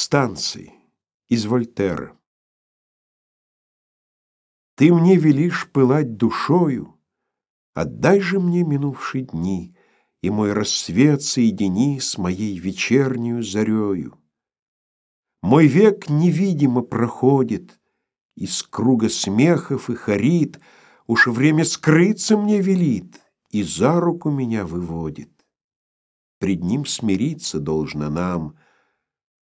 Станции из Вольтера. Ты мне велишь пылать душою, Отдай же мне минувшие дни, И мой рассвет соедини С моей вечернюю зарею. Мой век невидимо проходит Из круга смехов и харит, Уж время скрыться мне велит И за руку меня выводит. Пред ним смириться должно нам —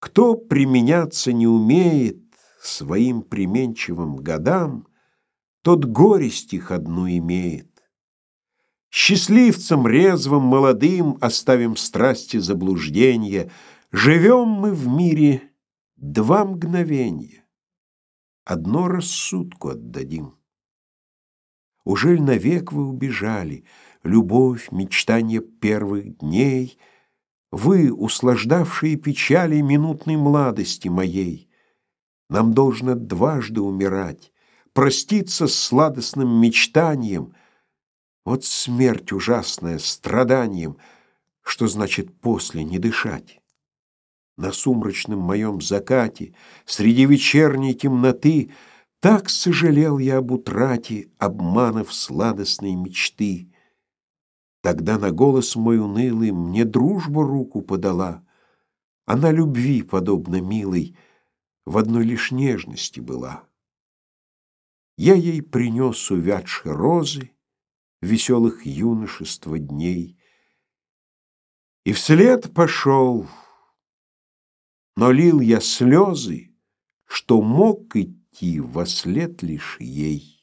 кто применяться не умеет своим применчивым годам, тот горесть их одну имеет. Счастливцам резвым молодым оставим страсти заблуждения, живем мы в мире два мгновения, одно рассудку отдадим. Ужель навек вы убежали, любовь, мечтания первых дней — вы, услаждавшие печали минутной младости моей, Нам должно дважды умирать, проститься с сладостным мечтанием. Вот смерть ужасная, страданием, что значит после не дышать. На сумрачном моем закате, среди вечерней темноты, Так сожалел я об утрате обманов сладостной мечты. Тогда на голос мой унылый Мне дружба руку подала. Она любви, подобно милой, В одной лишь нежности была. Я ей принес увядшие розы Веселых юношества дней, И вслед пошел, но лил я слезы, Что мог идти во след лишь ей.